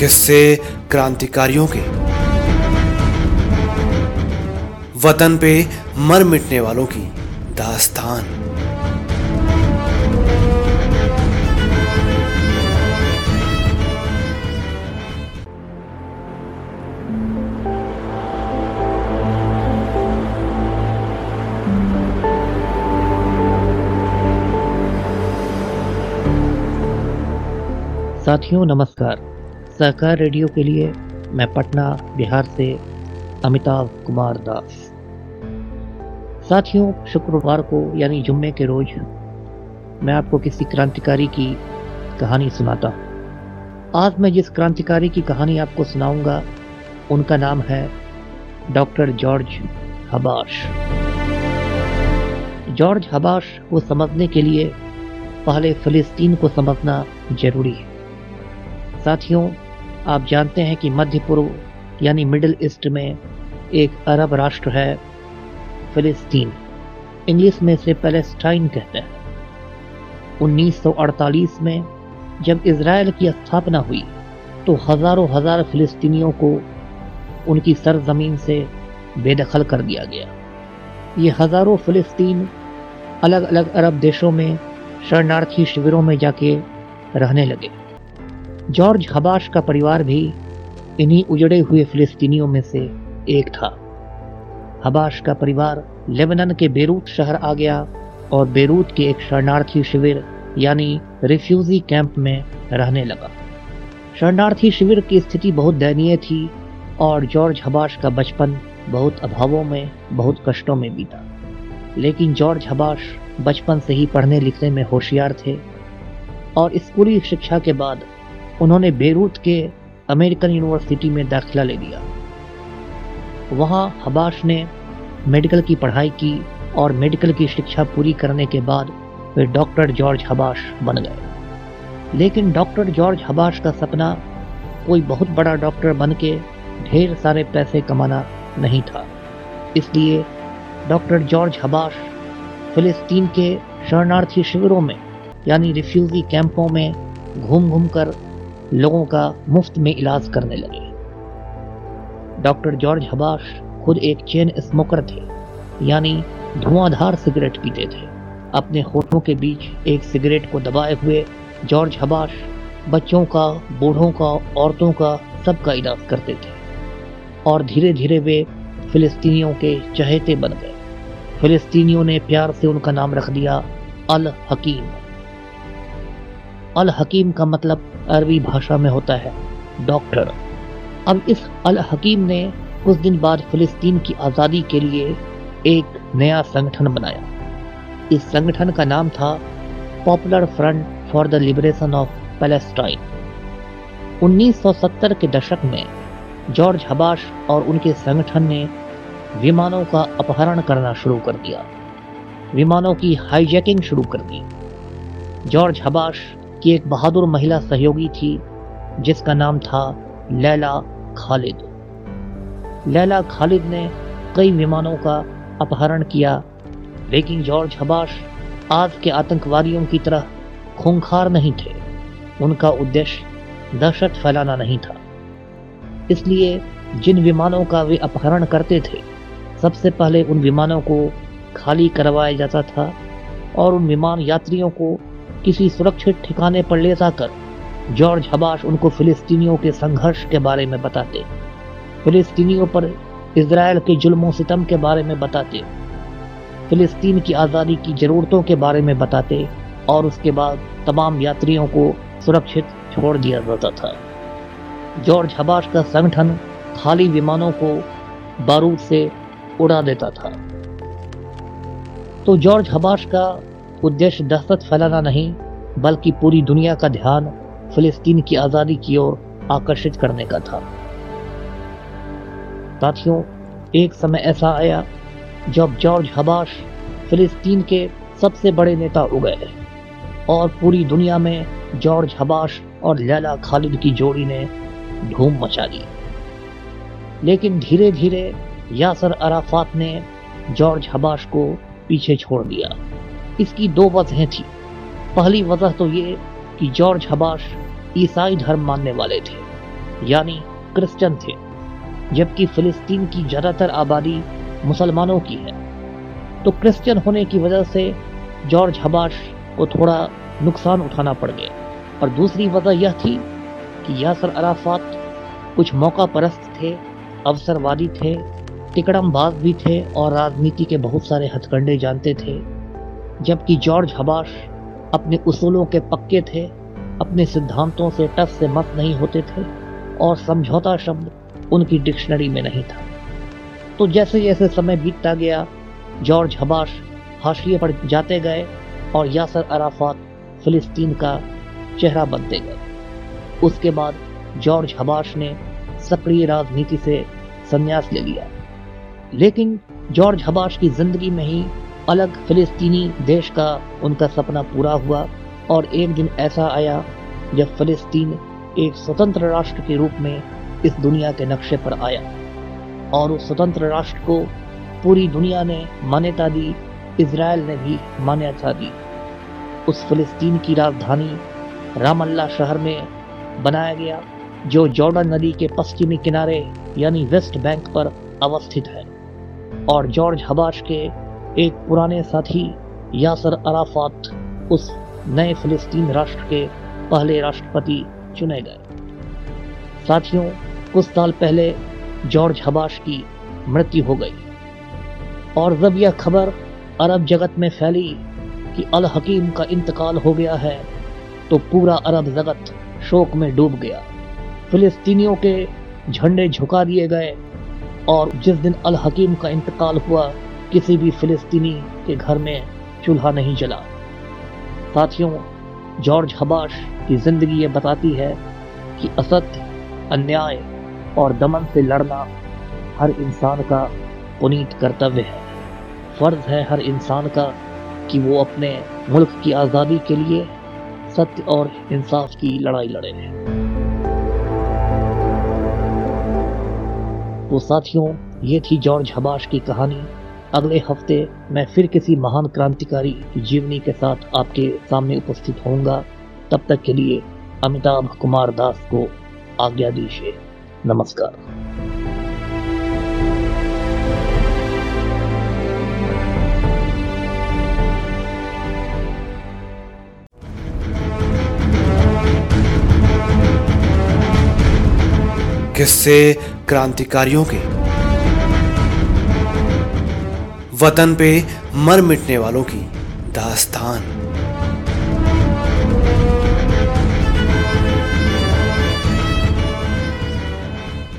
किस्से क्रांतिकारियों के। वतन पे मर मिटने वालों की दास्तान। साथियों नमस्कार। सहकार रेडियो के लिए मैं पटना, बिहार से अमिताभ कुमार दास। साथियों, शुक्रवार को, यानी जुम्मे के रोज, मैं आपको किसी क्रांतिकारी की कहानी सुनाता हूँ। आज मैं जिस क्रांतिकारी की कहानी आपको सुनाऊँगा, उनका नाम है doctor George Habash. George Habash को समझने के लिए पहले फिलिस्तीन को समझना ज़रूरी है। साथियों आप जानते हैं कि मध्य पूर्व, यानी मिडिल ईस्ट में, एक अरब राष्ट्र है, फिलिस्तीन। इंग्लिश में इसे पैलेस्टाइन कहते हैं। 1948 में, जब इसराइल की स्थापना हुई तो हज़ारों हज़ार फिलिस्तीनियों को उनकी सरजमीन से बेदखल कर दिया गया। ये हज़ारों फिलिस्तीन अलग अलग अरब देशों में शरणार्थी शिविरों में जाके रहने लगे। जॉर्ज हबाश का परिवार भी इन्हीं उजड़े हुए फिलिस्तीनियों में से एक था। हबाश का परिवार लेबनन के बेरूत शहर आ गया और बेरूत के एक शरणार्थी शिविर, यानी रिफ्यूजी कैंप में रहने लगा। शरणार्थी शिविर की स्थिति बहुत दयनीय थी और जॉर्ज हबाश का बचपन बहुत अभावों में, बहुत कष्टों में बीता। लेकिन जॉर्ज हबाश बचपन से ही पढ़ने लिखने में होशियार थे और स्कूली शिक्षा के बाद उन्होंने बेरूत के अमेरिकन यूनिवर्सिटी में दाखिला ले लिया। वहाँ हबाश ने मेडिकल की पढ़ाई की और मेडिकल की शिक्षा पूरी करने के बाद वे डॉक्टर जॉर्ज हबाश बन गए। लेकिन डॉक्टर जॉर्ज हबाश का सपना कोई बहुत बड़ा डॉक्टर बन के ढेर सारे पैसे कमाना नहीं था। इसलिए डॉक्टर जॉर्ज हबाश फिलिस्तीन के शरणार्थी शिविरों में, यानी रिफ्यूजी कैंपों में घूम घूम कर लोगों का मुफ़्त में इलाज करने लगे। डॉक्टर जॉर्ज हबाश खुद एक चेन स्मोकर थे, यानी धुआंधार सिगरेट पीते थे। अपने होठों के बीच एक सिगरेट को दबाए हुए जॉर्ज हबाश बच्चों का, बूढ़ों का, औरतों का सबका इलाज करते थे। और धीरे धीरे वे फिलिस्तीनियों के चहेते बन गए। फिलिस्तीनियों ने प्यार से उनका नाम रख दिया अल हकीम। अल हकीम का मतलब अरबी भाषा में होता है, डॉक्टर। अब इस अल हकीम ने कुछ दिन बाद फिलिस्तीन की आज़ादी के लिए एक नया संगठन बनाया। इस संगठन का नाम था Popular Front for the Liberation of Palestine. 1970 के दशक में जॉर्ज हबाश और उनके संगठन ने विमानों का अपहरण करना शुरू कर दिया। विमानों की हाईजैकिंग शुरू कर दी। जॉर्ज हबाश की एक बहादुर महिला सहयोगी थी, जिसका नाम था लैला खालिद। लैला खालिद ने कई विमानों का अपहरण किया, लेकिन जॉर्ज हबाश आज के आतंकवादियों की तरह खूंखार नहीं थे। उनका उद्देश्य दहशत फैलाना नहीं था। इसलिए जिन विमानों का वे अपहरण करते थे, सबसे पहले उन विमानों को खाली करवाया जाता था और उन विमान यात्रियों को किसी सुरक्षित ठिकाने पर ले जाकर जॉर्ज हबाश उनको फिलिस्तीनियों के संघर्ष के बारे में बताते। फिलिस्तीनियों पर इसराइल के जुल्म सितम के बारे में बताते। फिलिस्तीन की आज़ादी की ज़रूरतों के बारे में बताते और उसके बाद तमाम यात्रियों को सुरक्षित छोड़ दिया जाता था। जॉर्ज हबाश का संगठन खाली विमानों को बारूद से उड़ा देता था। तो जॉर्ज हबाश का उद्देश्य दहशत फैलाना नहीं, बल्कि पूरी दुनिया का ध्यान फिलिस्तीन की आज़ादी की ओर आकर्षित करने का था। साथियों, एक समय ऐसा आया जब जॉर्ज हबाश फिलिस्तीन के सबसे बड़े नेता हो गए और पूरी दुनिया में जॉर्ज हबाश और लैला खालिद की जोड़ी ने धूम मचा दी। लेकिन धीरे धीरे यासर अराफात ने जॉर्ज हबाश को पीछे छोड़ दिया। इसकी दो वजहें थी। पहली वजह तो ये कि जॉर्ज हबाश ईसाई धर्म मानने वाले थे, यानी क्रिश्चियन थे, जबकि फिलिस्तीन की ज़्यादातर आबादी मुसलमानों की है। तो क्रिश्चियन होने की वजह से जॉर्ज हबाश को थोड़ा नुकसान उठाना पड़ गया। और दूसरी वजह यह थी कि यासर अराफात कुछ मौका परस्त थे, अवसरवादी थे, टिकड़मबाज भी थे और राजनीति के बहुत सारे हथकंडे जानते थे। जबकि जॉर्ज हबाश अपने उसूलों के पक्के थे, अपने सिद्धांतों से टस से मत नहीं होते थे, और समझौता शब्द उनकी डिक्शनरी में नहीं था। तो जैसे जैसे समय बीतता गया, जॉर्ज हबाश हाशिए पर जाते गए और यासर अराफात फिलिस्तीन का चेहरा बनते गए। उसके बाद जॉर्ज हबाश ने सक्रिय राजनीति से संन्यास ले लिया। लेकिन जॉर्ज हबाश की ज़िंदगी में ही अलग फिलिस्तीनी देश का उनका सपना पूरा हुआ और एक दिन ऐसा आया जब फिलिस्तीन एक स्वतंत्र राष्ट्र के रूप में इस दुनिया के नक्शे पर आया। और उस स्वतंत्र राष्ट्र को पूरी दुनिया ने मान्यता दी इसराइल ने भी मान्यता दी। उस फिलिस्तीन की राजधानी रामल्ला शहर में बनाया गया, जो जॉर्डन नदी के पश्चिमी किनारे यानी वेस्ट बैंक पर अवस्थित है। और जॉर्ज हबाश के एक पुराने साथी यासर अराफात उस नए फिलिस्तीन राष्ट्र के पहले राष्ट्रपति चुने गए। साथियों, कुछ साल पहले जॉर्ज हबाश की मृत्यु हो गई। और जब यह खबर अरब जगत में फैली कि अल हकीम का इंतकाल हो गया है तो पूरा अरब जगत शोक में डूब गया। फिलिस्तीनियों के झंडे झुका दिए गए और जिस दिन अल हकीम का इंतकाल हुआ किसी भी फिलिस्तीनी के घर में चूल्हा नहीं जला। साथियों, जॉर्ज हबाश की ज़िंदगी ये बताती है कि असत्य, अन्याय और दमन से लड़ना हर इंसान का पुनीत कर्तव्य है। फ़र्ज़ है हर इंसान का कि वो अपने मुल्क की आज़ादी के लिए सत्य और इंसाफ की लड़ाई लड़े। तो साथियों, ये थी जॉर्ज हबाश की कहानी। अगले हफ़्ते मैं फिर किसी महान क्रांतिकारी की जीवनी के साथ आपके सामने उपस्थित होऊँगा। तब तक के लिए अमिताभ कुमार दास को आज्ञा दीजिए। नमस्कार। किससे क्रांतिकारियों के वतन पे मर मिटने वालों की दास्तान।